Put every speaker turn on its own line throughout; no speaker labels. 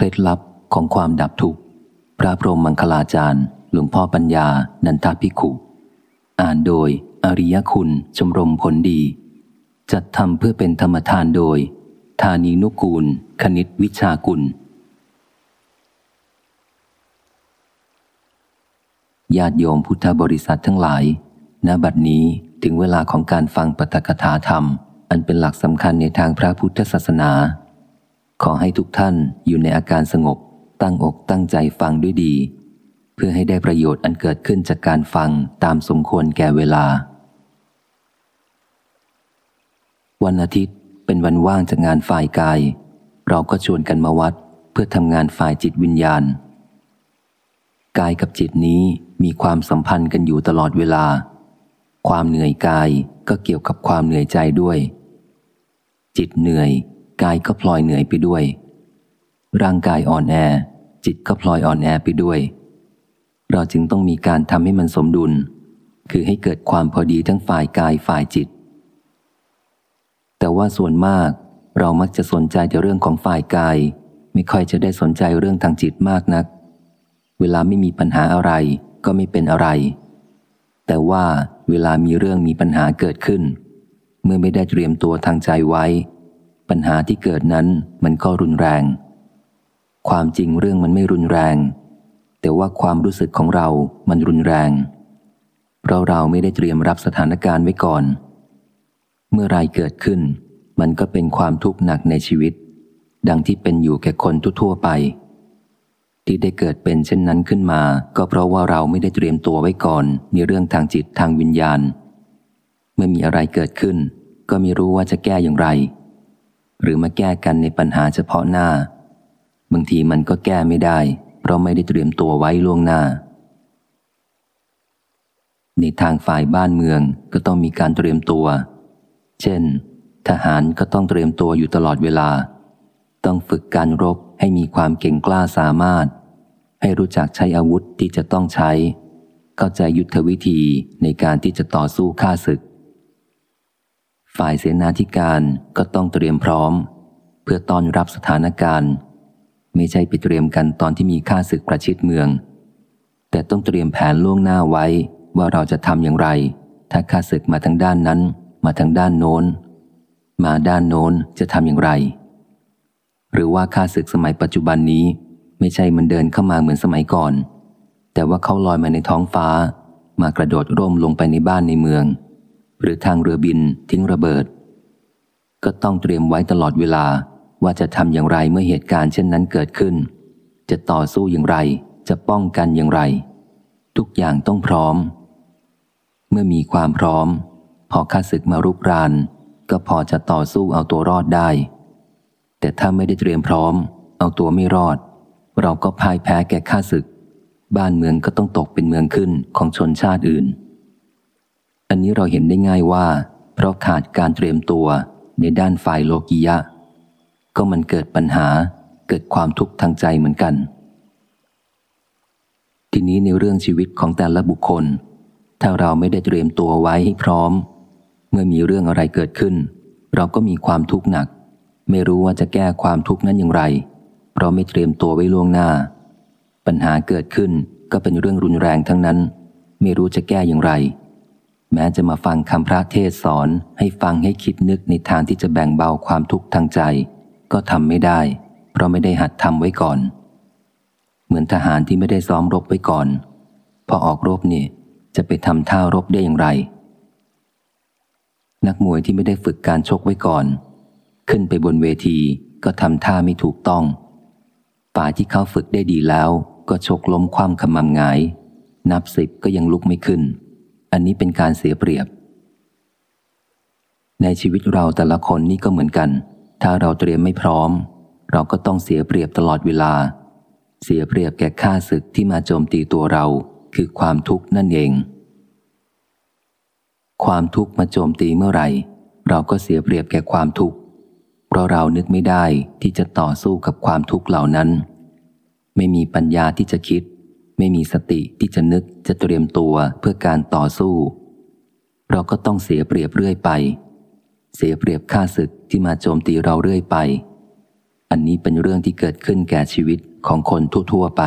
เคล็ดลับของความดับทุกข์ พระพรหมมังคลาจารย์ หลวงพ่อปัญญา นันทพิขุ อ่านโดย อริยคุณ ชมรมผลดี จัดทำเพื่อเป็นธรรมทานโดย ธานีนุกูล คณิตวิชากุล ญาติโยมพุทธบริษัททั้งหลาย ณ บัดนี้ถึงเวลาของการฟังปฐกถาธรรม อันเป็นหลักสำคัญในทางพระพุทธศาสนา ขอให้ทุกท่านอยู่ในอาการสงบ ตั้งอกตั้งใจฟังด้วยดี เพื่อให้ได้ประโยชน์อันเกิดขึ้นจากการฟังตามสมควรแก่เวลา วันอาทิตย์เป็นวันว่างจากงานฝ่ายกาย เราก็ชวนกันมาวัดเพื่อทำงานฝ่ายจิตวิญญาณ กายกับจิตนี้มีความสัมพันธ์กันอยู่ตลอดเวลา ความเหนื่อยกายก็เกี่ยวกับความเหนื่อยใจด้วย จิตเหนื่อย กายก็พลอยเหนื่อยไปด้วย ร่างกายอ่อนแอ จิตก็พลอยอ่อนแอไปด้วย เราจึงต้องมีการทำให้มันสมดุล คือให้เกิดความพอดีทั้งฝ่ายกายฝ่ายจิต แต่ว่าส่วนมากเรามักจะสนใจแต่เรื่องของฝ่ายกาย ไม่ค่อยจะได้สนใจเรื่องทางจิตมากนัก เวลาไม่มีปัญหาอะไรก็ไม่เป็นอะไร แต่ว่าเวลามีเรื่องมีปัญหาเกิดขึ้น เมื่อไม่ได้เตรียมตัวทางใจไว้ ปัญหาที่เกิดนั้นมันก็รุนแรง ความจริงเรื่องมันไม่รุนแรง แต่ว่าความรู้สึกของเรามันรุนแรง เพราะเราไม่ได้เตรียมรับสถานการณ์ไว้ก่อน เมื่อไรเกิดขึ้น มันก็เป็นความทุกข์หนักในชีวิต ดังที่เป็นอยู่แก่คนทั่วไป ที่ได้เกิดเป็นเช่นนั้นขึ้นมา ก็เพราะว่าเราไม่ได้เตรียมตัวไว้ก่อนในเรื่องทางจิตทางวิญญาณ เมื่อมีอะไรเกิดขึ้น ก็ไม่รู้ว่าจะแก้อย่างไร หรือมาแก้กันในปัญหาเฉพาะหน้า บางทีมันก็แก้ไม่ได้ เพราะไม่ได้เตรียมตัวไว้ล่วงหน้า ในทางฝ่ายบ้านเมืองก็ต้องมีการเตรียมตัว เช่น ทหารก็ต้องเตรียมตัวอยู่ตลอดเวลา ต้องฝึกการรบให้มีความเก่งกล้าสามารถ ให้รู้จักใช้อาวุธที่จะต้องใช้ เข้าใจยุทธวิธีในการที่จะต่อสู้ฆ่าศึก ฝ่ายเสนาธิการก็ต้องเตรียมพร้อม เพื่อต้อนรับสถานการณ์ ไม่ใช่ไปเตรียมกันตอนที่มีฆ่าศึกประชิดเมือง แต่ต้องเตรียมแผนล่วงหน้าไว้ว่าเราจะทำอย่างไร ถ้าฆ่าศึกมาทางด้านนั้น มาทางด้านโน้น มาด้านโน้นจะทำอย่างไร หรือว่าข้าศึกสมัยปัจจุบันนี้ ไม่ใช่มันเดินเข้ามาเหมือนสมัยก่อน แต่ว่าเขาลอยมาในท้องฟ้า มากระโดดร่มลงไปในบ้านในเมือง หรือทางเรือบินทิ้งระเบิด ก็ต้องเตรียมไว้ตลอดเวลาว่าจะทำอย่างไรเมื่อเหตุการณ์เช่นนั้นเกิดขึ้น จะต่อสู้อย่างไร จะป้องกันอย่างไร ทุกอย่างต้องพร้อม เมื่อมีความพร้อม พอข้าศึกมารุกราน ก็พอจะต่อสู้เอาตัวรอดได้ แต่ถ้าไม่ได้เตรียมพร้อม เอาตัวไม่รอด เราก็พ่ายแพ้แก่ข้าศึก บ้านเมืองก็ต้องตกเป็นเมืองขึ้นของชนชาติอื่น อันนี้เราเห็นได้ง่ายว่า เพราะขาดการเตรียมตัวในด้านฝ่ายโลกิยะ ก็มันเกิดปัญหาเกิดความทุกข์ทางใจเหมือนกัน ทีนี้ในเรื่องชีวิตของแต่ละบุคคล ถ้าเราไม่ได้เตรียมตัวไว้ให้พร้อม เมื่อมีเรื่องอะไรเกิดขึ้น เราก็มีความทุกข์หนัก ไม่รู้ว่าจะแก้ความทุกข์นั้นอย่างไร เพราะไม่เตรียมตัวไว้ล่วงหน้า ปัญหาเกิดขึ้นก็เป็นเรื่องรุนแรงทั้งนั้น ไม่รู้จะแก้อย่างไร แม้จะมาฟังคำพระเทศสอนให้ฟังให้คิดนึกในทางที่จะแบ่งเบาความทุกข์ทางใจ ก็ทำไม่ได้ เพราะไม่ได้หัดทำไว้ก่อน เหมือนทหารที่ไม่ได้ซ้อมรบไว้ก่อน พอออกรบนี่จะไปทำท่ารบได้อย่างไร นักมวยที่ไม่ได้ฝึกการชกไว้ก่อน ขึ้นไปบนเวทีก็ทำท่าไม่ถูกต้อง ฝ่ายที่เขาฝึกได้ดีแล้ว ก็ชกล้มคว่ำขมำงาย นับสิบก็ยังลุกไม่ขึ้น อันนี้เป็นการเสียเปรียบ ในชีวิตเราแต่ละคนนี่ก็เหมือนกัน ถ้าเราเตรียมไม่พร้อม เราก็ต้องเสียเปรียบตลอดเวลา เสียเปรียบแก่ข้าศึกที่มาโจมตีตัวเรา คือความทุกข์นั่นเอง ความทุกข์มาโจมตีเมื่อไหร่ เราก็เสียเปรียบแก่ความทุกข์เพราะเรานึกไม่ได้ที่จะต่อสู้กับความทุกข์เหล่านั้น ไม่มีปัญญาที่จะคิด ไม่มีสติที่จะนึกจะเตรียมตัวเพื่อการต่อสู้ เราก็ต้องเสียเปรียบเรื่อยไป เสียเปรียบข้าศึกที่มาโจมตีเราเรื่อยไป อันนี้เป็นเรื่องที่เกิดขึ้นแก่ชีวิตของคนทั่ว ๆ ไป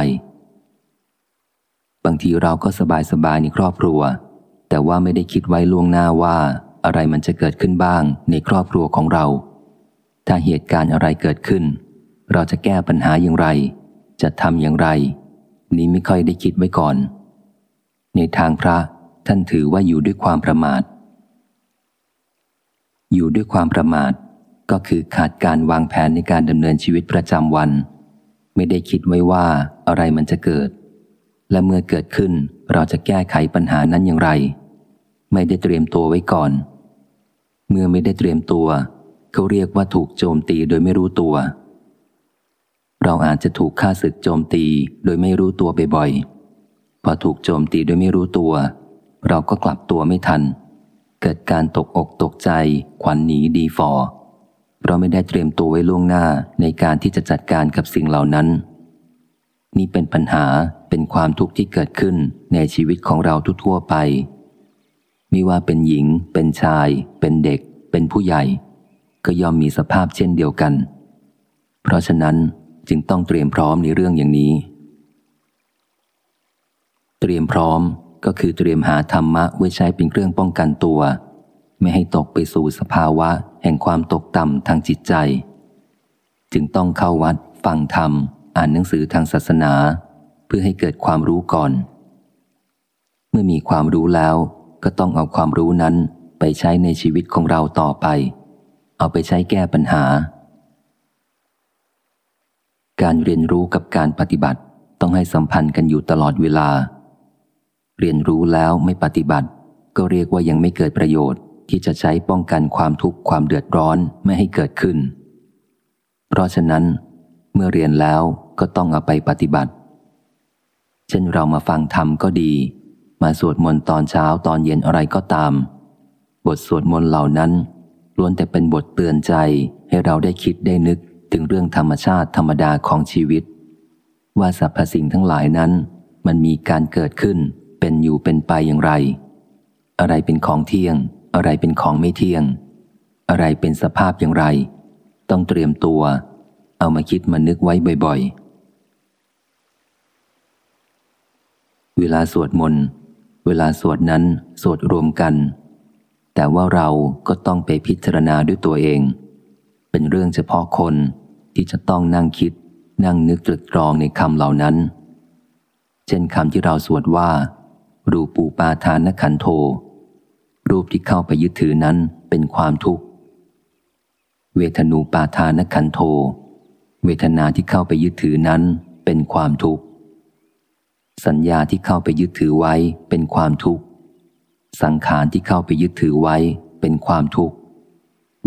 บางทีเราก็สบาย ๆ ในครอบครัว แต่ว่าไม่ได้คิดไว้ล่วงหน้าว่าอะไรมันจะเกิดขึ้นบ้างในครอบครัวของเรา ถ้าเหตุการณ์อะไรเกิดขึ้น เราจะแก้ปัญหาอย่างไร จะทำอย่างไร นี้ไม่ค่อยได้คิดไว้ก่อน ในทางพระท่านถือว่าอยู่ด้วยความประมาท อยู่ด้วยความประมาทก็คือขาดการวางแผนในการดำเนินชีวิตประจำวัน ไม่ได้คิดไว้ว่าอะไรมันจะเกิด และเมื่อเกิดขึ้นเราจะแก้ไขปัญหานั้นอย่างไร ไม่ได้เตรียมตัวไว้ก่อน เมื่อไม่ได้เตรียมตัว เขาเรียกว่าถูกโจมตีโดยไม่รู้ตัว เราอาจจะถูกฆ่าศึกโจมตีโดยไม่รู้ตัวบ่อยๆ พอถูกโจมตีโดยไม่รู้ตัว เราก็กลับตัวไม่ทัน เกิดการตกอกตกใจ ขวัญหนีดีฟอเราไม่ได้เตรียมตัวไว้ล่วงหน้าในการที่จะจัดการกับสิ่งเหล่านั้น นี่เป็นปัญหาเป็นความทุกข์ที่เกิดขึ้นในชีวิตของเราทั่วไป ไม่ว่าเป็นหญิง เป็นชาย เป็นเด็ก เป็นผู้ใหญ่ ก็ย่อมมีสภาพเช่นเดียวกัน เพราะฉะนั้น จึงต้องเตรียมพร้อมในเรื่องอย่างนี้ เตรียมพร้อมก็คือเตรียมหาธรรมะไว้ใช้เป็นเครื่องป้องกันตัว ไม่ให้ตกไปสู่สภาวะแห่งความตกต่ำทางจิตใจ จึงต้องเข้าวัด ฟังธรรม อ่านหนังสือทางศาสนา เพื่อให้เกิดความรู้ก่อน เมื่อมีความรู้แล้วก็ต้องเอาความรู้นั้นไปใช้ในชีวิตของเราต่อไป เอาไปใช้แก้ปัญหา การเรียนรู้กับการปฏิบัติต้องให้สัมพันธ์กันอยู่ตลอดเวลา เรียนรู้แล้วไม่ปฏิบัติ ก็เรียกว่ายังไม่เกิดประโยชน์ ที่จะใช้ป้องกันความทุกข์ความเดือดร้อนไม่ให้เกิดขึ้น เพราะฉะนั้น เมื่อเรียนแล้วก็ต้องเอาไปปฏิบัติ เช่นเรามาฟังธรรมก็ดี มาสวดมนต์ตอนเช้าตอนเย็นอะไรก็ตาม บทสวดมนต์เหล่านั้นล้วนแต่เป็นบทเตือนใจให้เราได้คิดได้นึก ถึงเรื่องธรรมชาติธรรมดาของชีวิต ว่าสรรพสิ่งทั้งหลายนั้น มันมีการเกิดขึ้น เป็นอยู่เป็นไปอย่างไร อะไรเป็นของเที่ยง อะไรเป็นของไม่เที่ยง อะไรเป็นสภาพอย่างไร ต้องเตรียมตัว เอามาคิดมานึกไว้บ่อย ๆ เวลาสวดมนต์เวลาสวดนั้นสวดรวมกัน แต่ว่าเราก็ต้องไปพิจารณาด้วยตัวเอง เป็นเรื่องเฉพาะคน ที่จะต้องนั่งคิด นั่งนึกตรึกตรองในคำเหล่านั้น เช่นคำที่เราสวดว่า รูปูปาทานขันโท รูปที่เข้าไปยึดถือนั้นเป็นความทุกข์ เวทนูปาทานขันโท เวทนาที่เข้าไปยึดถือนั้นเป็นความทุกข์ สัญญาที่เข้าไปยึดถือไว้เป็นความทุกข์ สังขารที่เข้าไปยึดถือไว้เป็นความทุกข์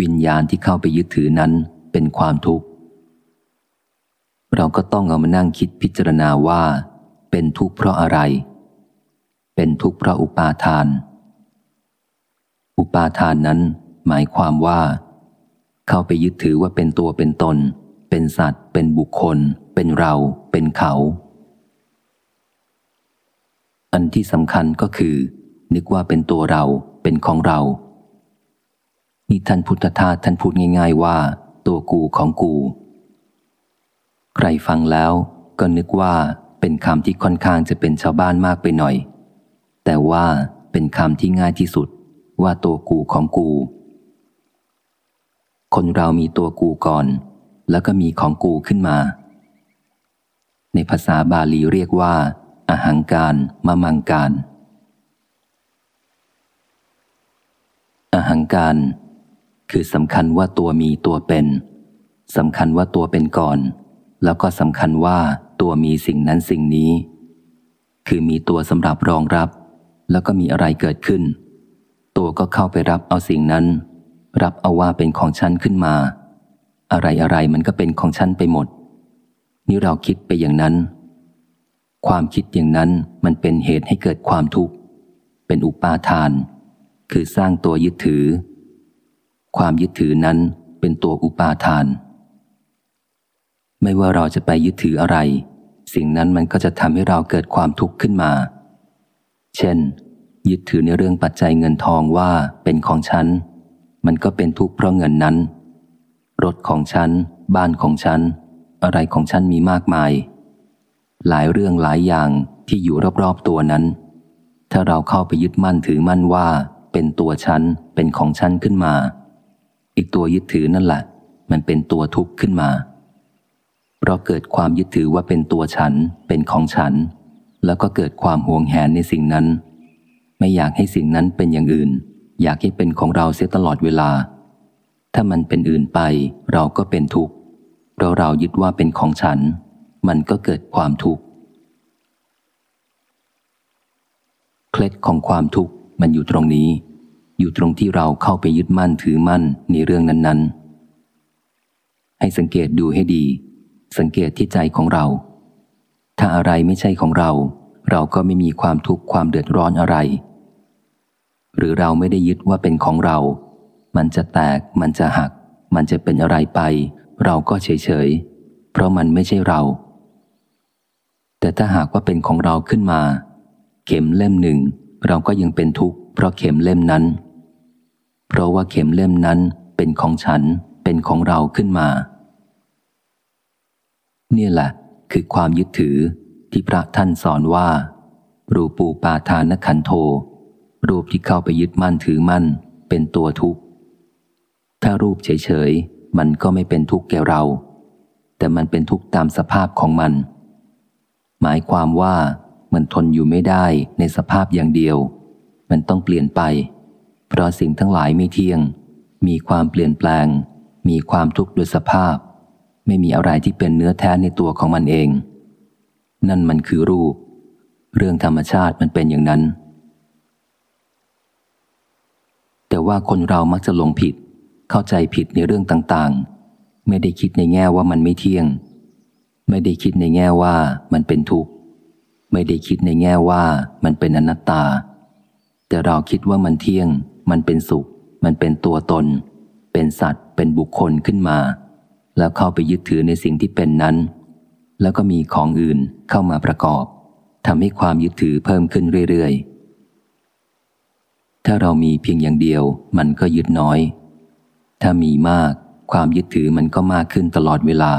วิญญาณที่เข้าไปยึดถือนั้นเป็นความทุกข์ เราก็ต้องเอามานั่งคิดพิจารณาว่า เป็นทุกข์เพราะอะไร เป็นทุกข์เพราะอุปาทาน อุปาทานนั้น หมายความว่า เข้าไปยึดถือว่าเป็นตัวเป็นตน เป็นสัตว์ เป็นบุคคล เป็นเรา เป็นเขา อันที่สำคัญก็คือ นึกว่าเป็นตัวเรา เป็นของเรานี่ท่านพุทธทาสท่านพูดง่าย ๆ ว่า ตัวกูของกู ใครฟังแล้วก็นึกว่าเป็นคำที่ค่อนข้างจะเป็นชาวบ้านมากไปหน่อย แต่ว่าเป็นคำที่ง่ายที่สุดว่าตัวกูของกู คนเรามีตัวกูก่อน แล้วก็มีของกูขึ้นมา ในภาษาบาลีเรียกว่าอาหังการมะมังการอาหังการ คือสำคัญว่าตัวมีตัวเป็นสำคัญว่าตัวเป็นก่อน แล้วก็สำคัญว่าตัวมีสิ่งนั้นสิ่งนี้ คือมีตัวสำหรับรองรับ แล้วก็มีอะไรเกิดขึ้น ตัวก็เข้าไปรับเอาสิ่งนั้น รับเอาว่าเป็นของฉันขึ้นมา อะไรอะไรมันก็เป็นของฉันไปหมด นี่เราคิดไปอย่างนั้น ความคิดอย่างนั้นมันเป็นเหตุให้เกิดความทุกข์ เป็นอุปาทาน คือสร้างตัวยึดถือ ความยึดถือนั้นเป็นตัวอุปาทาน ไม่ว่าเราจะไปยึดถืออะไร สิ่งนั้นมันก็จะทำให้เราเกิดความทุกข์ขึ้นมา เช่น ยึดถือในเรื่องปัจจัยเงินทองว่าเป็นของฉัน มันก็เป็นทุกข์เพราะเงินนั้น รถของฉัน บ้านของฉัน อะไรของฉันมีมากมาย หลายเรื่องหลายอย่างที่อยู่รอบๆตัวนั้น ถ้าเราเข้าไปยึดมั่นถือมั่นว่า เป็นตัวฉัน เป็นของฉันขึ้นมา อีกตัวยึดถือนั่นแหละ มันเป็นตัวทุกข์ขึ้นมา เพราะเกิดความยึดถือว่าเป็นตัวฉัน เป็นของฉัน แล้วก็เกิดความห่วงแหนในสิ่งนั้น ไม่อยากให้สิ่งนั้นเป็นอย่างอื่น อยากให้เป็นของเราเสียตลอดเวลา ถ้ามันเป็นอื่นไป เราก็เป็นทุกข์เพราะเรายึดว่าเป็นของฉัน มันก็เกิดความทุกข์เคล็ดของความทุกข์มันอยู่ตรงนี้ อยู่ตรงที่เราเข้าไปยึดมั่นถือมั่นในเรื่องนั้น ๆ ให้สังเกตดูให้ดี สังเกตที่ใจของเรา ถ้าอะไรไม่ใช่ของเรา เราก็ไม่มีความทุกข์ความเดือดร้อนอะไร หรือเราไม่ได้ยึดว่าเป็นของเรา มันจะแตก มันจะหัก มันจะเป็นอะไรไป เราก็เฉยเฉยเพราะมันไม่ใช่เรา แต่ถ้าหากว่าเป็นของเราขึ้นมา เข็มเล่มหนึ่ง เราก็ยังเป็นทุกข์เพราะเข็มเล่มนั้น เพราะว่าเข็มเล่มนั้นเป็นของฉันเป็นของเราขึ้นมา นี่แหละคือความยึดถือที่พระท่านสอนว่า รูปูปาทานขันโท รูปที่เข้าไปยึดมั่นถือมั่น เป็นตัวทุกข์ ถ้ารูปเฉยๆ มันก็ไม่เป็นทุกข์แก่เรา แต่มันเป็นทุกข์ตามสภาพของมัน หมายความว่ามันทนอยู่ไม่ได้ในสภาพอย่างเดียว มันต้องเปลี่ยนไป เพราะสิ่งทั้งหลายไม่เที่ยง มีความเปลี่ยนแปลง มีความทุกข์โดยสภาพ ไม่มีอะไรที่เป็นเนื้อแท้ในตัวของมันเอง นั่นมันคือรูป เรื่องธรรมชาติมันเป็นอย่างนั้น แต่ว่าคนเรามักจะหลงผิด เข้าใจผิดในเรื่องต่างๆ ไม่ได้คิดในแง่ว่ามันไม่เที่ยง ไม่ได้คิดในแง่ว่ามันเป็นทุกข์ ไม่ได้คิดในแง่ว่ามันเป็นอนัตตา แต่เราคิดว่ามันเที่ยง มันเป็นสุข มันเป็นตัวตน เป็นสัตว์ เป็นบุคคลขึ้นมา แล้วเข้าไปยึดถือในสิ่งที่เป็นนั้น แล้วก็มีของอื่นเข้ามาประกอบทำให้ความยึดถือเพิ่มขึ้นเรื่อยๆ ถ้าเรามีเพียงอย่างเดียว มันก็ยึดน้อย ถ้ามีมาก ความยึดถือมันก็มากขึ้นตลอดเวลา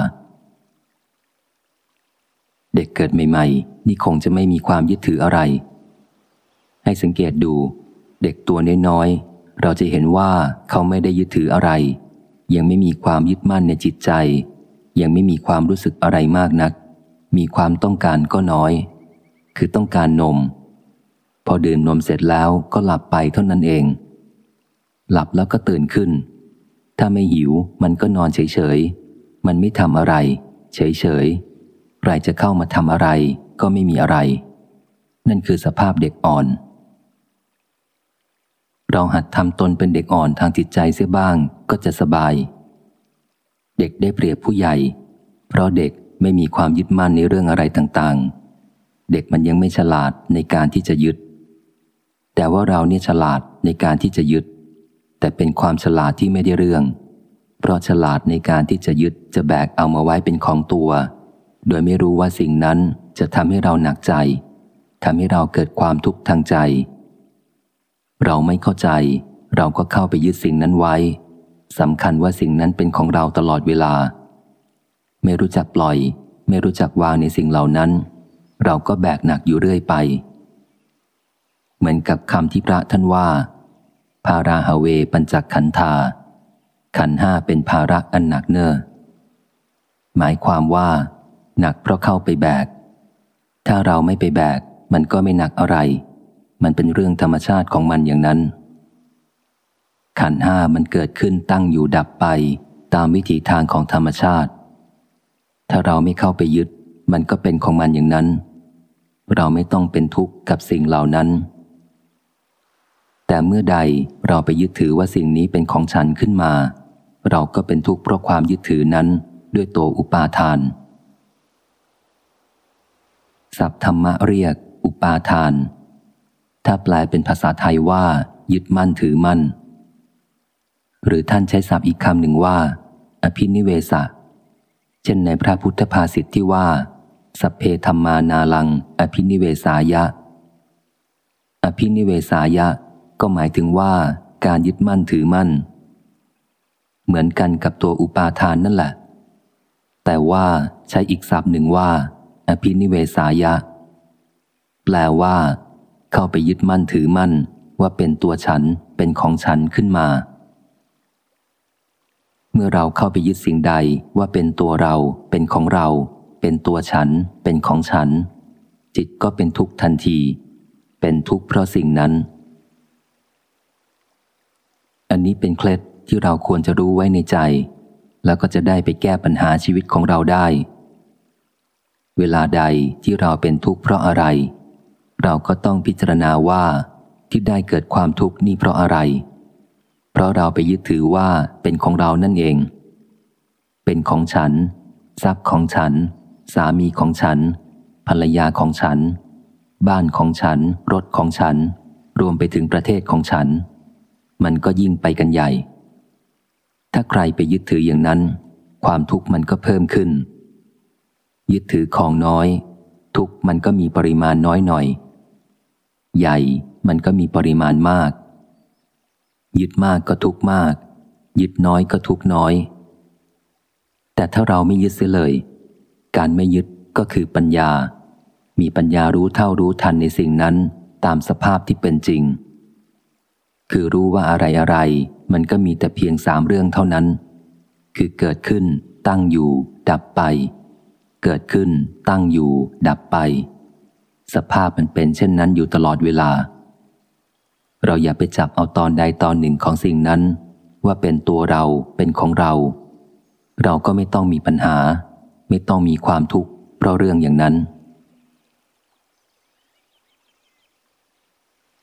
เด็กเกิดใหม่ ๆ นี่คงจะไม่มีความยึดถืออะไร ให้สังเกตดู เด็กตัวน้อยๆเราจะเห็นว่าเขาไม่ได้ยึดถืออะไร ยังไม่มีความยึดมั่นในจิตใจ ยังไม่มีความรู้สึกอะไรมากนัก มีความต้องการก็น้อย คือต้องการนม พอดื่มนมเสร็จแล้วก็หลับไปเท่านั้นเอง หลับแล้วก็ตื่นขึ้น ถ้าไม่หิวมันก็นอนเฉยๆ มันไม่ทำอะไร เฉยๆใครจะเข้ามาทำอะไรก็ไม่มีอะไร นั่นคือสภาพเด็กอ่อน เราหัดทำตนเป็นเด็กอ่อนทางจิตใจเสียบ้างก็จะสบาย เด็กได้เปรียบผู้ใหญ่ เพราะเด็กไม่มีความยึดมั่นในเรื่องอะไรต่างๆ เด็กมันยังไม่ฉลาดในการที่จะยึด แต่ว่าเราเนี่ยฉลาดในการที่จะยึด แต่เป็นความฉลาดที่ไม่ได้เรื่อง เพราะฉลาดในการที่จะยึดจะแบกเอามาไว้เป็นของตัว โดยไม่รู้ว่าสิ่งนั้นจะทำให้เราหนักใจทำให้เราเกิดความทุกข์ทางใจ เราไม่เข้าใจ เราก็เข้าไปยึดสิ่งนั้นไว้สำคัญว่าสิ่งนั้นเป็นของเราตลอดเวลา ไม่รู้จักปล่อย ไม่รู้จักวางในสิ่งเหล่านั้น เราก็แบกหนักอยู่เรื่อยไป เหมือนกับคำที่พระท่านว่า ภาราฮาเวปัญจขันธา ขันห้าเป็นภาระอันหนักเนอ้อหมายความว่า หนักเพราะเข้าไปแบก ถ้าเราไม่ไปแบก มันก็ไม่หนักอะไร มันเป็นเรื่องธรรมชาติของมันอย่างนั้น ขันห้ามันเกิดขึ้นตั้งอยู่ดับไปตามวิถีทางของธรรมชาติ ถ้าเราไม่เข้าไปยึด มันก็เป็นของมันอย่างนั้น เราไม่ต้องเป็นทุกข์กับสิ่งเหล่านั้น แต่เมื่อใดเราไปยึดถือว่าสิ่งนี้เป็นของฉันขึ้นมา เราก็เป็นทุกข์เพราะความยึดถือนั้นด้วยตัวอุปาทานศัพทธรรมะเรียก อุปาทาน ถ้าแปลเป็นภาษาไทยว่า ยึดมั่นถือมั่น หรือท่านใช้ศัพท์อีกคำหนึ่งว่า อภินิเวสะเช่นในพระพุทธภาษิตที่ว่า สัพเพธรรมานาลัง อภินิเวสายะ อภินิเวสายะ ก็หมายถึงว่า การยึดมั่นถือมั่น เหมือนกันกับตัวอุปาทานนั่นแหละ แต่ว่าใช้อีกศัพท์หนึ่งว่า อภินิเวสายะ แปลว่า เข้าไปยึดมั่นถือมั่นว่าเป็นตัวฉันเป็นของฉันขึ้นมา เมื่อเราเข้าไปยึดสิ่งใดว่าเป็นตัวเรา เป็นของเรา เป็นตัวฉัน เป็นของฉัน จิตก็เป็นทุกข์ทันที เป็นทุกข์เพราะสิ่งนั้น อันนี้เป็นเคล็ดที่เราควรจะรู้ไว้ในใจ แล้วก็จะได้ไปแก้ปัญหาชีวิตของเราได้ เวลาใดที่เราเป็นทุกข์เพราะอะไร เราก็ต้องพิจารณาว่าที่ได้เกิดความทุกข์นี่เพราะอะไร เพราะเราไปยึดถือว่าเป็นของเรานั่นเอง เป็นของฉัน ทรัพย์ของฉัน สามีของฉัน ภรรยาของฉัน บ้านของฉัน รถของฉัน รวมไปถึงประเทศของฉัน มันก็ยิ่งไปกันใหญ่ ถ้าใครไปยึดถืออย่างนั้น ความทุกข์มันก็เพิ่มขึ้น ยึดถือของน้อย ทุกข์มันก็มีปริมาณน้อยหน่อย ใหญ่มันก็มีปริมาณมาก ยึดมากก็ทุกมาก ยึดน้อยก็ทุกน้อย แต่ถ้าเราไม่ยึดเสียเลย การไม่ยึดก็คือปัญญา มีปัญญารู้เท่ารู้ทันในสิ่งนั้นตามสภาพที่เป็นจริง คือรู้ว่าอะไรอะไรมันก็มีแต่เพียงสามเรื่องเท่านั้น คือเกิดขึ้น ตั้งอยู่ ดับไป เกิดขึ้น ตั้งอยู่ ดับไป สภาพมันเป็นเช่นนั้นอยู่ตลอดเวลา เราอย่าไปจับเอาตอนใดตอนหนึ่งของสิ่งนั้น ว่าเป็นตัวเราเป็นของเรา เราก็ไม่ต้องมีปัญหา ไม่ต้องมีความทุกข์เพราะเรื่องอย่างนั้น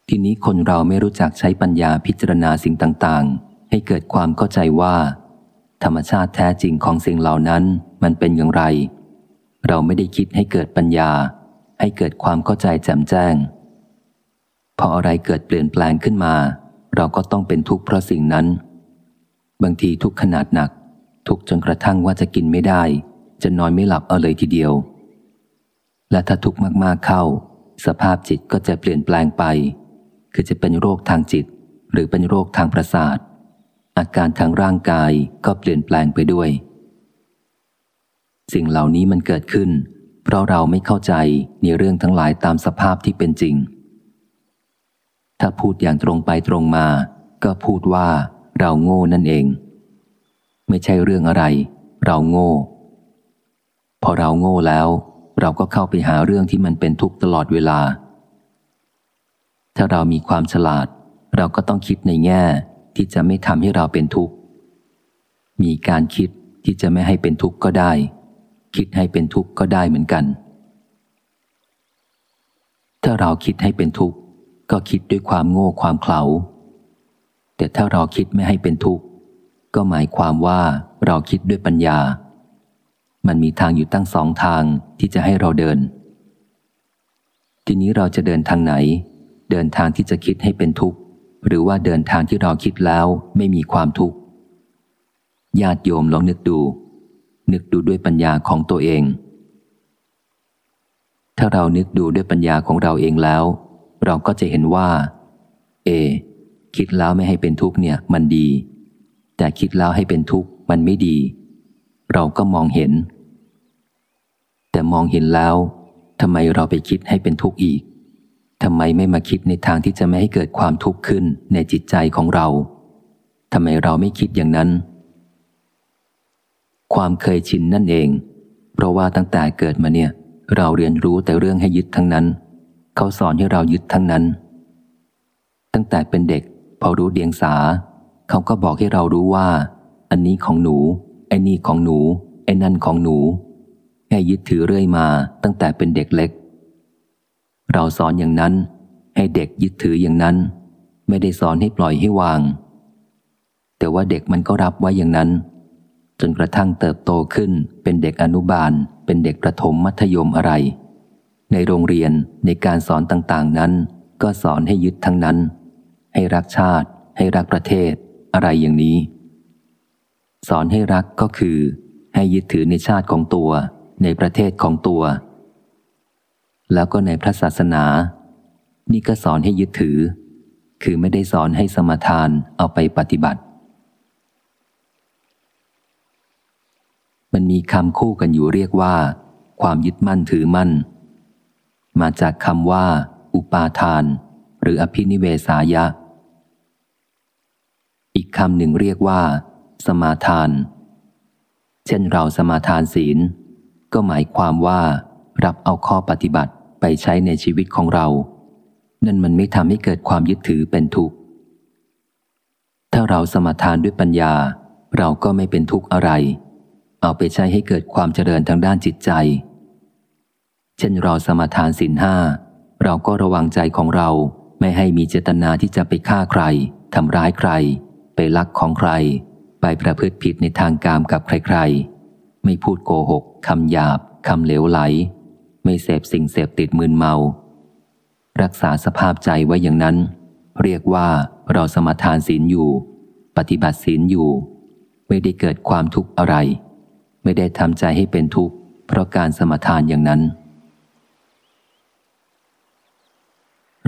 ทีนี้คนเราไม่รู้จักใช้ปัญญาพิจารณาสิ่งต่างๆ ให้เกิดความเข้าใจว่า ธรรมชาติแท้จริงของสิ่งเหล่านั้นมันเป็นอย่างไร เราไม่ได้คิดให้เกิดปัญญา ให้เกิดความเข้าใจแจ่มแจ้ง พออะไรเกิดเปลี่ยนแปลงขึ้นมา เราก็ต้องเป็นทุกข์เพราะสิ่งนั้น บางทีทุกขนาดหนัก ทุกจนกระทั่งว่าจะกินไม่ได้ จะนอนไม่หลับเอาเลยทีเดียว และถ้าทุกข์มากๆเข้า สภาพจิตก็จะเปลี่ยนแปลงไป คือจะเป็นโรคทางจิต หรือเป็นโรคทางประสาท อาการทางร่างกายก็เปลี่ยนแปลงไปด้วย สิ่งเหล่านี้มันเกิดขึ้น เพราะเราไม่เข้าใจในเรื่องทั้งหลายตามสภาพที่เป็นจริง ถ้าพูดอย่างตรงไปตรงมา ก็พูดว่าเราโง่นั่นเอง ไม่ใช่เรื่องอะไร เราโง่ พอเราโง่แล้ว เราก็เข้าไปหาเรื่องที่มันเป็นทุกข์ตลอดเวลา ถ้าเรามีความฉลาด เราก็ต้องคิดในแง่ที่จะไม่ทำให้เราเป็นทุกข์ มีการคิดที่จะไม่ให้เป็นทุกข์ก็ได้ คิดให้เป็นทุกข์ก็ได้เหมือนกัน ถ้าเราคิดให้เป็นทุกข์ ก็คิดด้วยความโง่ความเขลาแต่ถ้าเราคิดไม่ให้เป็นทุกข์ ก็หมายความว่าเราคิดด้วยปัญญา มันมีทางอยู่ตั้งสองทางที่จะให้เราเดิน ทีนี้เราจะเดินทางไหน เดินทางที่จะคิดให้เป็นทุกข์ หรือว่าเดินทางที่เราคิดแล้วไม่มีความทุกข์ญาติโยมลองนึกดู นึกดูด้วยปัญญาของตัวเอง ถ้าเรานึกดูด้วยปัญญาของเราเองแล้ว เราก็จะเห็นว่า เอ คิดแล้วไม่ให้เป็นทุกข์เนี่ยมันดี แต่คิดแล้วให้เป็นทุกข์มันไม่ดี เราก็มองเห็น แต่มองเห็นแล้วทำไมเราไปคิดให้เป็นทุกข์อีกทำไมไม่มาคิดในทางที่จะไม่ให้เกิดความทุกข์ขึ้นในจิตใจของเราทำไมเราไม่คิดอย่างนั้น ความเคยชินนั่นเอง เพราะว่าตั้งแต่เกิดมาเนี่ย เราเรียนรู้แต่เรื่องให้ยึดทั้งนั้น เขาสอนให้เรายึดทั้งนั้น ตั้งแต่เป็นเด็ก พอรู้เดียงสา เขาก็บอกให้เรารู้ว่า อันนี้ของหนู ไอ้นี่ของหนู ไอ้นั่นของหนู ให้ยึดถือเรื่อยมาตั้งแต่เป็นเด็กเล็ก เราสอนอย่างนั้น ให้เด็กยึดถืออย่างนั้น ไม่ได้สอนให้ปล่อยให้วาง แต่ว่าเด็กมันก็รับไว้อย่างนั้น จนกระทั่งเติบโตขึ้นเป็นเด็กอนุบาล เป็นเด็กประถมมัธยมอะไร ในโรงเรียนในการสอนต่างๆนั้น ก็สอนให้ยึดทั้งนั้น ให้รักชาติ ให้รักประเทศ อะไรอย่างนี้ สอนให้รักก็คือ ให้ยึดถือในชาติของตัว ในประเทศของตัว แล้วก็ในพระศาสนา นี่ก็สอนให้ยึดถือ คือไม่ได้สอนให้สมทานเอาไปปฏิบัติ มันมีคำคู่กันอยู่เรียกว่า ความยึดมั่นถือมั่น มาจากคำว่า อุปาทาน หรืออภินิเวสายะ อีกคำหนึ่งเรียกว่า สมาทาน เช่นเราสมาทานศีล ก็หมายความว่า รับเอาข้อปฏิบัติไปใช้ในชีวิตของเรา นั่นมันไม่ทำให้เกิดความยึดถือเป็นทุกข์ถ้าเราสมาทานด้วยปัญญา เราก็ไม่เป็นทุกข์อะไร เอาไปใช้ให้เกิดความเจริญทางด้านจิตใจ เช่นเราสมาทานศีลห้า เราก็ระวังใจของเราไม่ให้มีเจตนาที่จะไปฆ่าใครทำร้ายใคร ไปลักของใคร ไปประพฤติผิดในทางกามกับใครๆ ไม่พูดโกหกคำหยาบคำเหลวไหล ไม่เสพสิ่งเสพติดมึนเมา รักษาสภาพใจไว้อย่างนั้น เรียกว่าเราสมาทานศีลอยู่ ปฏิบัติศีลอยู่ ไม่ได้เกิดความทุกข์อะไร ไม่ได้ทำใจให้เป็นทุกข์เพราะการสมาทานอย่างนั้น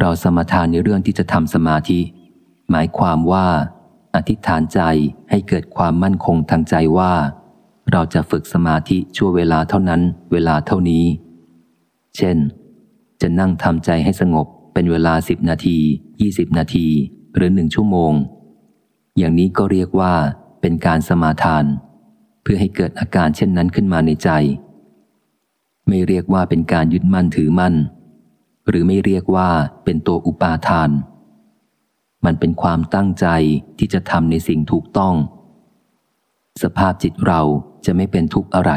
เราสมาทานในเรื่องที่จะทำสมาธิ หมายความว่า อธิษฐานใจให้เกิดความมั่นคงทางใจว่า เราจะฝึกสมาธิชั่วเวลาเท่านั้น เวลาเท่านี้ เช่น จะนั่งทำใจให้สงบเป็นเวลาสิบนาทียี่สิบนาที หรือหนึ่งชั่วโมง อย่างนี้ก็เรียกว่าเป็นการสมาทาน พื่อให้เกิดอาการเช่นนั้นขึ้นมาในใจ ไม่เรียกว่าเป็นการยึดมั่นถือมั่น หรือไม่เรียกว่าเป็นตัวอุปาทาน มันเป็นความตั้งใจที่จะทำในสิ่งถูกต้อง สภาพจิตเราจะไม่เป็นทุกข์อะไร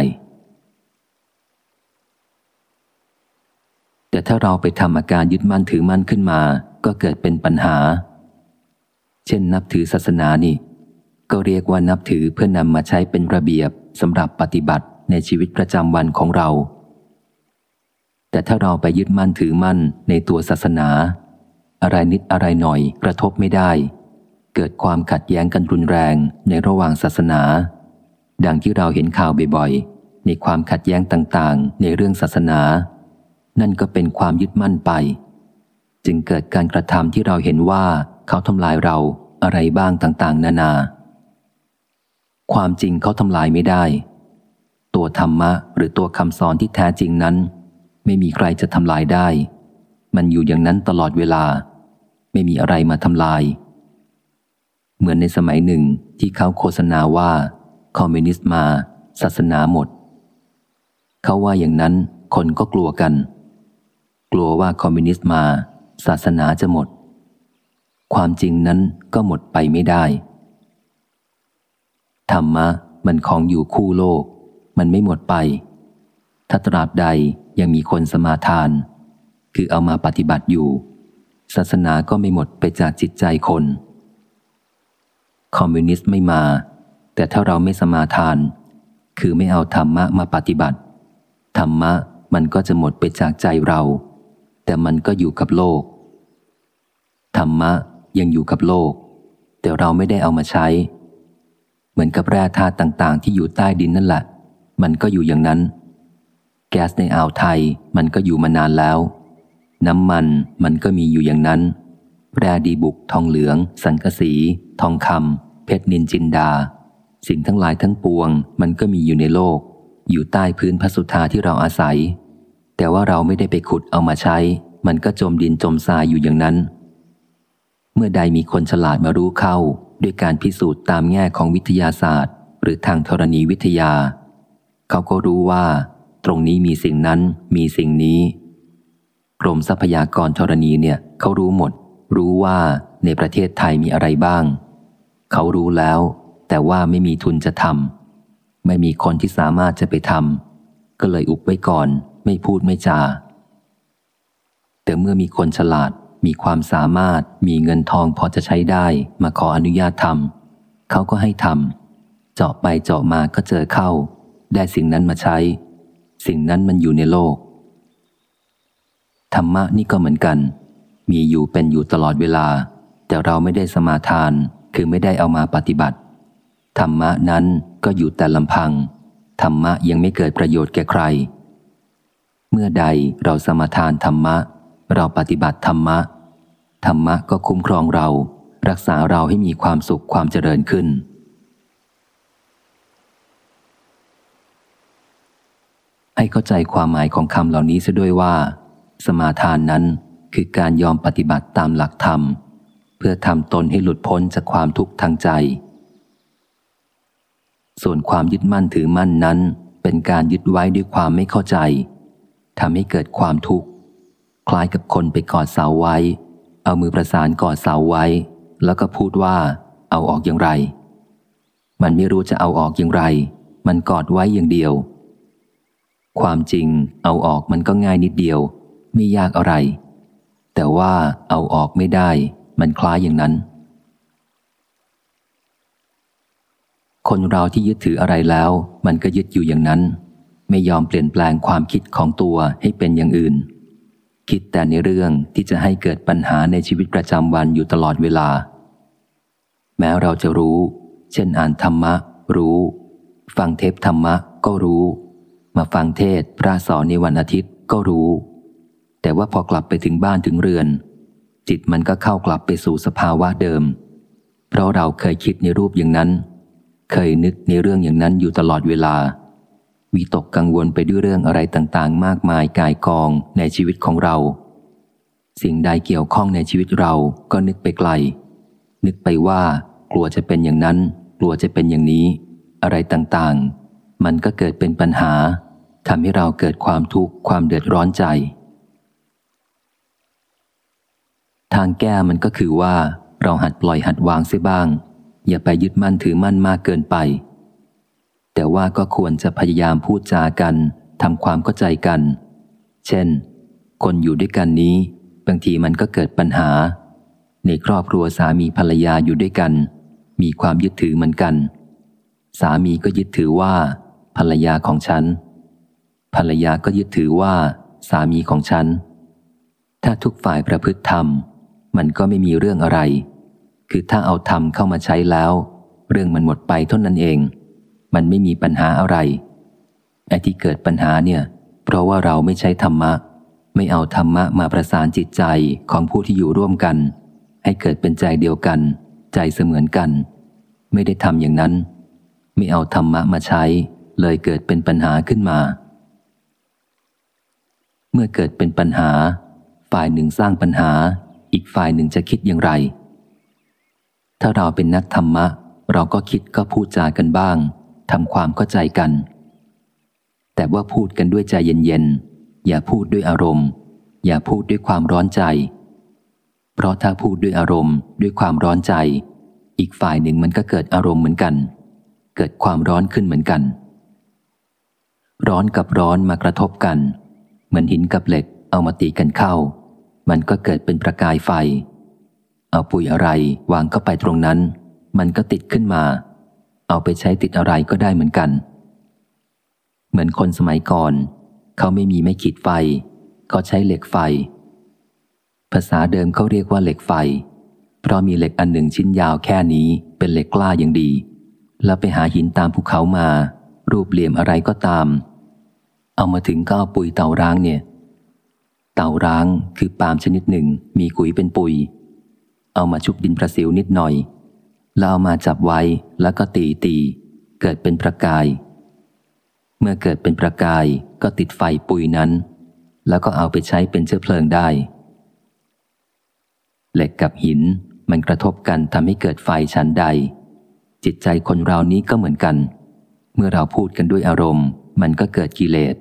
แต่ถ้าเราไปทำอาการยึดมั่นถือมั่นขึ้นมา ก็เกิดเป็นปัญหา เช่นนับถือศาสนานี่ ก็เรียกว่านับถือเพื่อนำมาใช้เป็นระเบียบสำหรับปฏิบัติในชีวิตประจำวันของเรา แต่ถ้าเราไปยึดมั่นถือมั่นในตัวศาสนา อะไรนิดอะไรหน่อยกระทบไม่ได้ เกิดความขัดแย้งกันรุนแรงในระหว่างศาสนา ดังที่เราเห็นข่าวบ่อยๆ ในความขัดแย้งต่างๆ ในเรื่องศาสนา นั่นก็เป็นความยึดมั่นไป จึงเกิดการกระทำที่เราเห็นว่าเขาทำลายเราอะไรบ้างต่างๆ นานา ความจริงเขาทำลายไม่ได้ ตัวธรรมะหรือตัวคำสอนที่แท้จริงนั้น ไม่มีใครจะทำลายได้ มันอยู่อย่างนั้นตลอดเวลา ไม่มีอะไรมาทำลาย เหมือนในสมัยหนึ่งที่เขาโฆษณาว่า คอมมิวนิสต์มา ศาสนาหมด เขาว่าอย่างนั้นคนก็กลัวกัน กลัวว่าคอมมิวนิสต์มา ศาสนาจะหมด ความจริงนั้นก็หมดไปไม่ได้ ธรรมะมันของอยู่คู่โลก มันไม่หมดไป ถ้าตราบใดยังมีคนสมาทาน คือเอามาปฏิบัติอยู่ ศาสนาก็ไม่หมดไปจากจิตใจคน คอมมิวนิสต์ไม่มา แต่ถ้าเราไม่สมาทาน คือไม่เอาธรรมะมาปฏิบัติ ธรรมะมันก็จะหมดไปจากใจเรา แต่มันก็อยู่กับโลก ธรรมะยังอยู่กับโลก แต่เราไม่ได้เอามาใช้ มือนกับแร่ธาตุต่างๆ ที่อยู่ใต้ดินนั่นแหละ มันก็อยู่อย่างนั้น แก๊สในอ่าวไทยมันก็อยู่มานานแล้ว น้ำมันมันก็มีอยู่อย่างนั้น แร่ดีบุก ทองเหลือง สังกะสี ทองคำเพชรนินจินดา สิ่งทั้งหลายทั้งปวง มันก็มีอยู่ในโลก อยู่ใต้พื้นพระสุธาที่เราอาศัย แต่ว่าเราไม่ได้ไปขุดเอามาใช้ มันก็จมดินจมทรายอยู่อย่างนั้น เมื่อใดมีคนฉลาดมารู้เข้า ด้วยการพิสูจน์ตามแง่ของวิทยาศาสตร์ หรือทางธรณีวิทยา เขาก็รู้ว่า ตรงนี้มีสิ่งนั้นมีสิ่งนี้ กรมทรัพยากรธรณีเนี่ยเขารู้หมด รู้ว่าในประเทศไทยมีอะไรบ้าง เขารู้แล้ว แต่ว่าไม่มีทุนจะทำไม่มีคนที่สามารถจะไปทำก็เลยอุบไว้ก่อน ไม่พูดไม่จา แต่เมื่อมีคนฉลาด มีความสามารถมีเงินทองพอจะใช้ได้มาขออนุญาตทำเขาก็ให้ทำเจาะไปเจาะมาก็เจอเข้า ได้สิ่งนั้นมาใช้ สิ่งนั้นมันอยู่ในโลก ธรรมะนี่ก็เหมือนกัน มีอยู่เป็นอยู่ตลอดเวลา แต่เราไม่ได้สมาทานคือไม่ได้เอามาปฏิบัติ ธรรมะนั้นก็อยู่แต่ลำพัง ธรรมะยังไม่เกิดประโยชน์แก่ใคร เมื่อใดเราสมาทานธรรมะ เราปฏิบัติธรรมะ ธรรมะก็คุ้มครองเรา รักษาเราให้มีความสุขความเจริญขึ้น ให้เข้าใจความหมายของคำเหล่านี้ซะด้วยว่า สมาทานนั้นคือการยอมปฏิบัติตามหลักธรรม เพื่อทำตนให้หลุดพ้นจากความทุกข์ทางใจ ส่วนความยึดมั่นถือมั่นนั้น เป็นการยึดไว้ด้วยความไม่เข้าใจทำให้เกิดความทุกข์ คล้ายกับคนไปกอดเสาไว้ เอามือประสานกอดเสาไว้ แล้วก็พูดว่า เอาออกอย่างไร มันไม่รู้จะเอาออกอย่างไร มันกอดไว้อย่างเดียว ความจริง เอาออกมันก็ง่ายนิดเดียว ไม่ยากอะไร แต่ว่าเอาออกไม่ได้ มันคล้ายอย่างนั้น คนเราที่ยึดถืออะไรแล้ว มันก็ยึดอยู่อย่างนั้น ไม่ยอมเปลี่ยนแปลงความคิดของตัวให้เป็นอย่างอื่น คิดแต่ในเรื่องที่จะให้เกิดปัญหาในชีวิตประจำวันอยู่ตลอดเวลา แม้เราจะรู้ เช่นอ่านธรรมะ รู้ ฟังเทปธรรมะก็รู้ มาฟังเทศพระสอนในวันอาทิตย์ก็รู้ แต่ว่าพอกลับไปถึงบ้านถึงเรือน จิตมันก็เข้ากลับไปสู่สภาวะเดิม เพราะเราเคยคิดในรูปอย่างนั้น เคยนึกในเรื่องอย่างนั้นอยู่ตลอดเวลา วิตกกังวลไปด้วยเรื่องอะไรต่างๆ มากมายกายกองในชีวิตของเรา สิ่งใดเกี่ยวข้องในชีวิตเราก็นึกไปไกล นึกไปว่า กลัวจะเป็นอย่างนั้น กลัวจะเป็นอย่างนี้ อะไรต่างๆ มันก็เกิดเป็นปัญหาทำให้เราเกิดความทุกข์ความเดือดร้อนใจ ทางแก้มันก็คือว่า เราหัดปล่อยหัดวางเสียบ้าง อย่าไปยึดมั่นถือมั่นมากเกินไป แต่ว่าก็ควรจะพยายามพูดจากันทำความเข้าใจกัน เช่น คนอยู่ด้วยกันนี้ บางทีมันก็เกิดปัญหา ในครอบครัวสามีภรรยาอยู่ด้วยกัน มีความยึดถือเหมือนกัน สามีก็ยึดถือว่า ภรรยาของฉัน ภรรยาก็ยึดถือว่า สามีของฉัน ถ้าทุกฝ่ายประพฤติธรรม มันก็ไม่มีเรื่องอะไร คือถ้าเอาธรรมเข้ามาใช้แล้ว เรื่องมันหมดไปเท่านั้นเอง มันไม่มีปัญหาอะไร ไอ้ที่เกิดปัญหาเนี่ย เพราะว่าเราไม่ใช้ธรรมะ ไม่เอาธรรมะมาประสานจิตใจของผู้ที่อยู่ร่วมกัน ให้เกิดเป็นใจเดียวกัน ใจเสมือนกัน ไม่ได้ทำอย่างนั้น ไม่เอาธรรมะมาใช้ เลยเกิดเป็นปัญหาขึ้นมา เมื่อเกิดเป็นปัญหา ฝ่ายหนึ่งสร้างปัญหา อีกฝ่ายหนึ่งจะคิดอย่างไรถ้าเราเป็นนักธรรมะ เราก็คิดก็พูดจากันบ้าง ทำความเข้าใจกัน แต่ว่าพูดกันด้วยใจเย็นๆ อย่าพูดด้วยอารมณ์ อย่าพูดด้วยความร้อนใจ เพราะถ้าพูดด้วยอารมณ์ ด้วยความร้อนใจ อีกฝ่ายหนึ่งมันก็เกิดอารมณ์เหมือนกัน เกิดความร้อนขึ้นเหมือนกัน ร้อนกับร้อนมากระทบกัน เหมือนหินกับเหล็กเอามาตีกันเข้า มันก็เกิดเป็นประกายไฟ เอาปุ๋ยอะไรวางเข้าไปตรงนั้น มันก็ติดขึ้นมา เอาไปใช้ติดอะไรก็ได้เหมือนกัน เหมือนคนสมัยก่อน เขาไม่มีไม่ขีดไฟ เขาใช้เหล็กไฟ ภาษาเดิมเขาเรียกว่าเหล็กไฟ เพราะมีเหล็กอันหนึ่งชิ้นยาวแค่นี้เป็นเหล็กกล้าอย่างดี แล้วไปหาหินตามภูเขามา รูปเหลี่ยมอะไรก็ตาม เอามาถึงก็เอาปุ๋ยเต่าร้างเนี่ย เต่าร้างคือปาล์มชนิดหนึ่ง มีกุยเป็นปุ๋ย เอามาชุบดินประสิวนิดหน่อย แล้วเอามาจับไว้แล้วก็ตีตี เกิดเป็นประกาย เมื่อเกิดเป็นประกายก็ติดไฟปุยนั้น แล้วก็เอาไปใช้เป็นเชื้อเพลิงได้ เหล็กกับหินมันกระทบกันทำให้เกิดไฟชั้นใด จิตใจคนเรานี้ก็เหมือนกัน เมื่อเราพูดกันด้วยอารมณ์ มันก็เกิดกิเลส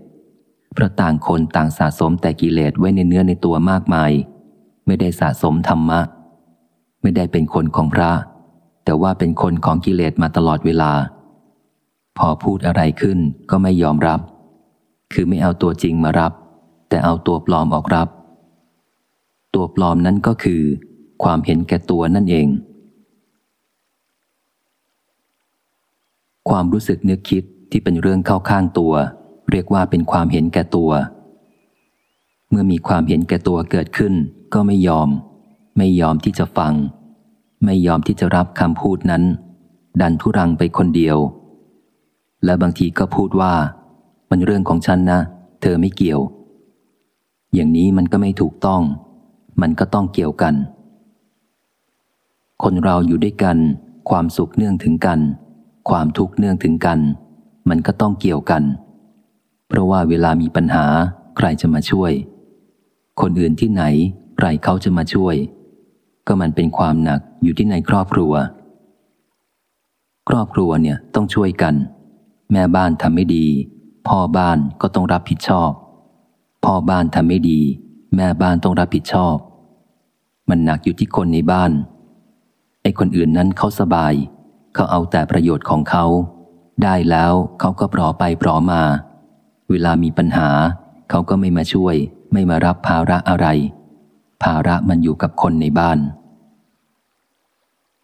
เพราะต่างคนต่างสะสมแต่กิเลสไว้ในเนื้อในตัวมากมาย ไม่ได้สะสมธรรมะ ไม่ได้เป็นคนของพระ แต่ว่าเป็นคนของกิเลสมาตลอดเวลา พอพูดอะไรขึ้นก็ไม่ยอมรับ คือไม่เอาตัวจริงมารับ แต่เอาตัวปลอมออกรับ ตัวปลอมนั้นก็คือ ความเห็นแก่ตัวนั่นเอง ความรู้สึกนึกคิดที่เป็นเรื่องเข้าข้างตัว เรียกว่าเป็นความเห็นแก่ตัว เมื่อมีความเห็นแก่ตัวเกิดขึ้น ก็ไม่ยอม ไม่ยอมที่จะฟัง ไม่ยอมที่จะรับคำพูดนั้น ดันทุรังไปคนเดียว และบางทีก็พูดว่า มันเรื่องของฉันนะ เธอไม่เกี่ยว อย่างนี้มันก็ไม่ถูกต้อง มันก็ต้องเกี่ยวกัน คนเราอยู่ด้วยกัน ความสุขเนื่องถึงกัน ความทุกข์เนื่องถึงกัน มันก็ต้องเกี่ยวกัน เพราะว่าเวลามีปัญหาใครจะมาช่วย คนอื่นที่ไหนใครเขาจะมาช่วย ก็มันเป็นความหนักอยู่ที่ในครอบครัว ครอบครัวเนี่ยต้องช่วยกัน แม่บ้านทำไม่ดี พ่อบ้านก็ต้องรับผิดชอบ พ่อบ้านทำไม่ดี แม่บ้านต้องรับผิดชอบ มันหนักอยู่ที่คนในบ้านไอ้คนอื่นนั้นเขาสบาย เขาเอาแต่ประโยชน์ของเขา ได้แล้วเขาก็ปลอไปปลอมา เวลามีปัญหา เขาก็ไม่มาช่วย ไม่มารับภาระอะไร ภาระมันอยู่กับคนในบ้าน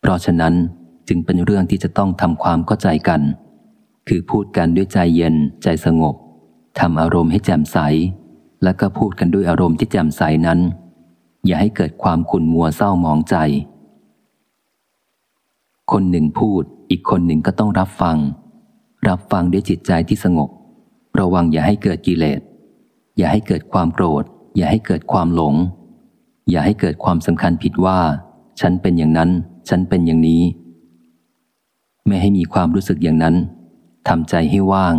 เพราะฉะนั้นจึงเป็นเรื่องที่จะต้องทำความเข้าใจกัน คือพูดกันด้วยใจเย็น ใจสงบทำอารมณ์ให้แจ่มใส แล้วก็พูดกันด้วยอารมณ์ที่แจ่มใสนั้น อย่าให้เกิดความขุ่นมัวเศร้าหมองใจ คนหนึ่งพูด อีกคนหนึ่งก็ต้องรับฟัง รับฟังด้วยจิตใจที่สงบ ระวังอย่าให้เกิดกิเลส อย่าให้เกิดความโกรธ อย่าให้เกิดความหลง อย่าให้เกิดความสำคัญผิดว่า ฉันเป็นอย่างนั้น ฉันเป็นอย่างนี้ ไม่ให้มีความรู้สึกอย่างนั้นทำใจให้ว่าง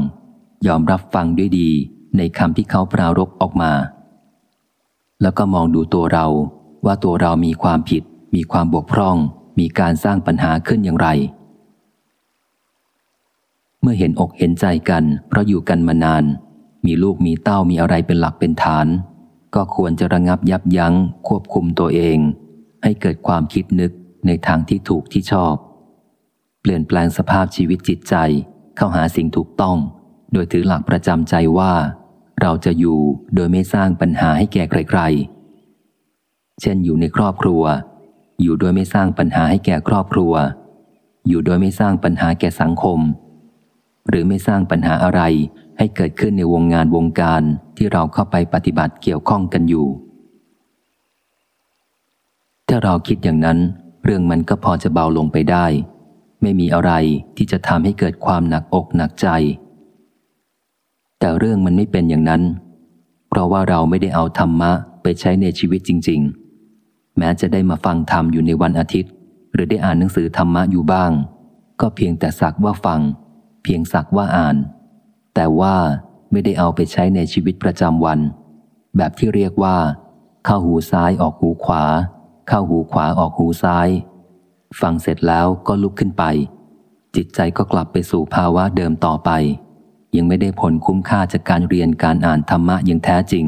ยอมรับฟังด้วยดีในคำที่เขาปรารบออกมา แล้วก็มองดูตัวเราว่าตัวเรามีความผิด มีความบกพร่อง มีการสร้างปัญหาขึ้นอย่างไร เมื่อเห็นอกเห็นใจกัน เพราะอยู่กันมานาน มีลูกมีเต้ามีอะไรเป็นหลักเป็นฐาน ก็ควรจะระงับยับยัง้งควบคุมตัวเอง ให้เกิดความคิดนึก ในทางที่ถูกที่ชอบ เปลี่ยนแปลงสภาพชีวิตจิตใจเข้าหาสิ่งถูกต้อง โดยถือหลักประจำใจว่า เราจะอยู่โดยไม่สร้างปัญหาให้แก่ใครๆ เช่นอยู่ในครอบครัว อยู่โดยไม่สร้างปัญหาให้แก่ครอบครัว อยู่โดยไม่สร้างปัญหาแก่สังคม หรือไม่สร้างปัญหาอะไรให้เกิดขึ้นในวงงานวงการที่เราเข้าไปปฏิบัติเกี่ยวข้องกันอยู่ ถ้าเราคิดอย่างนั้น เรื่องมันก็พอจะเบาลงไปได้ ไม่มีอะไรที่จะทำให้เกิดความหนักอกหนักใจ แต่เรื่องมันไม่เป็นอย่างนั้น เพราะว่าเราไม่ได้เอาธรรมะไปใช้ในชีวิตจริง ๆ แม้จะได้มาฟังธรรมอยู่ในวันอาทิตย์ หรือได้อ่านหนังสือธรรมะอยู่บ้าง ก็เพียงแต่สักว่าฟัง เพียงสักว่าอ่าน แต่ว่าไม่ได้เอาไปใช้ในชีวิตประจำวัน แบบที่เรียกว่า เข้าหูซ้ายออกหูขวา เข้าหูขวาออกหูซ้าย ฟังเสร็จแล้วก็ลุกขึ้นไป จิตใจก็กลับไปสู่ภาวะเดิมต่อไป ยังไม่ได้ผลคุ้มค่าจากการเรียนการอ่านธรรมะอย่างแท้จริง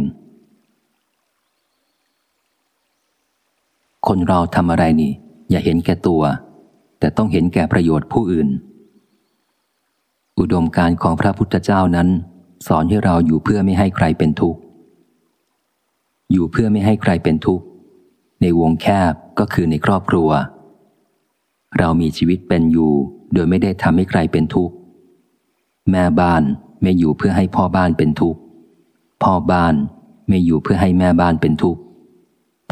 คนเราทำอะไรนี่ อย่าเห็นแก่ตัว แต่ต้องเห็นแก่ประโยชน์ผู้อื่น อุดมการของพระพุทธเจ้านั้น สอนให้เราอยู่เพื่อไม่ให้ใครเป็นทุกข์อยู่เพื่อไม่ให้ใครเป็นทุกข์ ในวงแคบก็คือในครอบครัว เรามีชีวิตเป็นอยู่ โดยไม่ได้ทำให้ใครเป็นทุกข์ แม่บ้านไม่อยู่เพื่อให้พ่อบ้านเป็นทุกข์ พ่อบ้านไม่อยู่เพื่อให้แม่บ้านเป็นทุกข์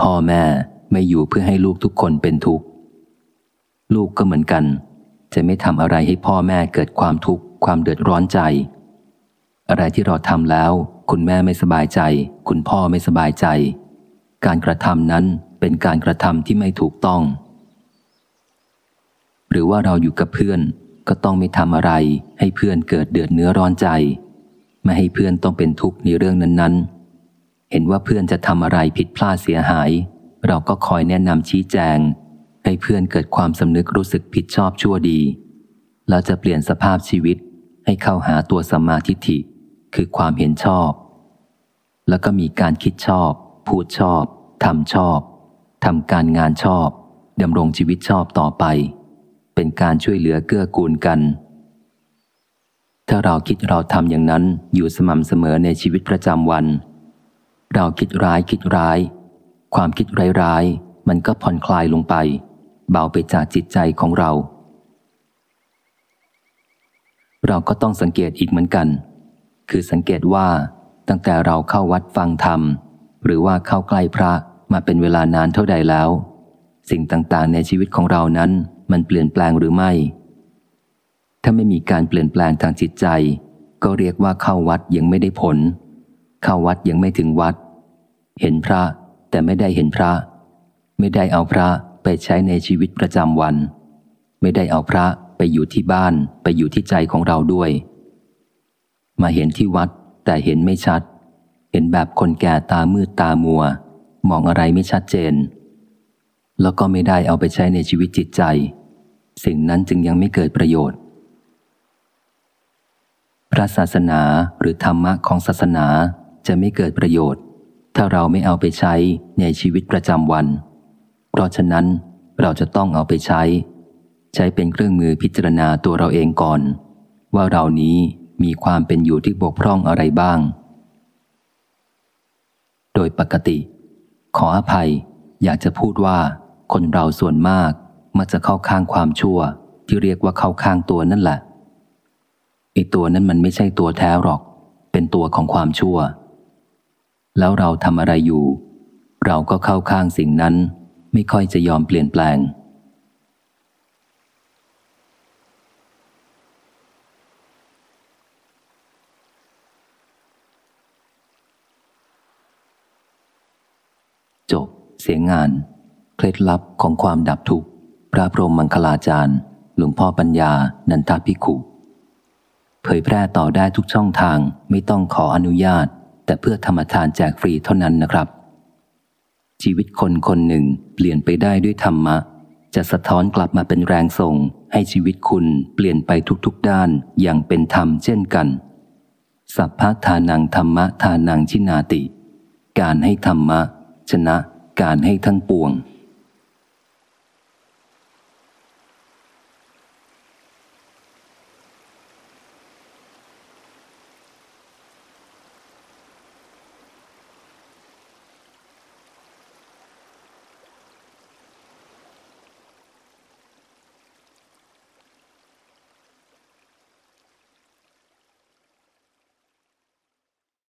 พ่อแม่ไม่อยู่เพื่อให้ลูกทุกคนเป็นทุกข์ ลูกก็เหมือนกัน จะไม่ทำอะไรให้พ่อแม่เกิดความทุกข์ความเดือดร้อนใจ อะไรที่เราทำแล้ว คุณแม่ไม่สบายใจ คุณพ่อไม่สบายใจ การกระทำนั้น เป็นการกระทำที่ไม่ถูกต้อง หรือว่าเราอยู่กับเพื่อนก็ต้องไม่ทำอะไร ให้เพื่อนเกิดเดือดเนื้อร้อนใจ ไม่ให้เพื่อนต้องเป็นทุกข์ในเรื่องนั้นๆ เห็นว่าเพื่อนจะทำอะไรผิดพลาดเสียหาย เราก็คอยแนะนำชี้แจง ให้เพื่อนเกิดความสำนึกรู้สึกผิดชอบชั่วดีแล้วจะเปลี่ยนสภาพชีวิตให้เข้าหาตัวสัมมาทิฏฐิ คือความเห็นชอบ แล้วก็มีการคิดชอบ พูดชอบทำชอบ ทำการงานชอบดำรงชีวิตชอบต่อไป เป็นการช่วยเหลือเกื้อกูลกัน ถ้าเราคิดเราทำอย่างนั้นอยู่สม่ำเสมอในชีวิตประจำวัน เราคิดร้ายคิดร้าย ความคิดร้ายๆมันก็ผ่อนคลายลงไป เบาไปจากจิตใจของเรา เราก็ต้องสังเกตอีกเหมือนกัน คือสังเกตว่าตั้งแต่เราเข้าวัดฟังธรรม หรือว่าเข้าใกล้พระ มาเป็นเวลานานเท่าใดแล้ว สิ่งต่างๆ ในชีวิตของเรานั้นมันเปลี่ยนแปลงหรือไม่ ถ้าไม่มีการเปลี่ยนแปลงทางจิตใจ ก็เรียกว่าเข้าวัดยังไม่ได้ผล เข้าวัดยังไม่ถึงวัด เห็นพระแต่ไม่ได้เห็นพระ ไม่ได้เอาพระไปใช้ในชีวิตประจำวัน ไม่ได้เอาพระไปอยู่ที่บ้านไปอยู่ที่ใจของเราด้วย มาเห็นที่วัดแต่เห็นไม่ชัด เห็นแบบคนแก่ตามืดตามัว มองอะไรไม่ชัดเจน แล้วก็ไม่ได้เอาไปใช้ในชีวิตจิตใจ สิ่งนั้นจึงยังไม่เกิดประโยชน์ พระศาสนาหรือธรรมะของศาสนาจะไม่เกิดประโยชน์ ถ้าเราไม่เอาไปใช้ในชีวิตประจำวัน เพราะฉะนั้นเราจะต้องเอาไปใช้ ใช้เป็นเครื่องมือพิจารณาตัวเราเองก่อน ว่าเรานี้มีความเป็นอยู่ที่บกพร่องอะไรบ้าง โดยปกติ ขออภัย อยากจะพูดว่า คนเราส่วนมาก มักจะเข้าข้างความชั่ว ที่เรียกว่าเข้าข้างตัวนั่นแหละไอตัวนั้นมันไม่ใช่ตัวแท้หรอก เป็นตัวของความชั่ว แล้วเราทำอะไรอยู่ เราก็เข้าข้างสิ่งนั้น ไม่ค่อยจะยอมเปลี่ยนแปลง จบ เสียงงาน เคล็ดลับของความดับทุกข์ พระพรหมมังคลาจารย์ หลวงพ่อปัญญา นันทพิขุ เผยแพร่ต่อได้ทุกช่องทางไม่ต้องขออนุญาต แต่เพื่อธรรมทานแจกฟรีเท่านั้นนะครับ ชีวิตคนคนหนึ่งเปลี่ยนไปได้ด้วยธรรมะ จะสะท้อนกลับมาเป็นแรงส่ง ให้ชีวิตคุณเปลี่ยนไปทุกๆด้านอย่างเป็นธรรมเช่นกันสัพพะทานังธรรมะทานังชินาติ การให้ธรรมะ ชนะการให้ทั้งปวง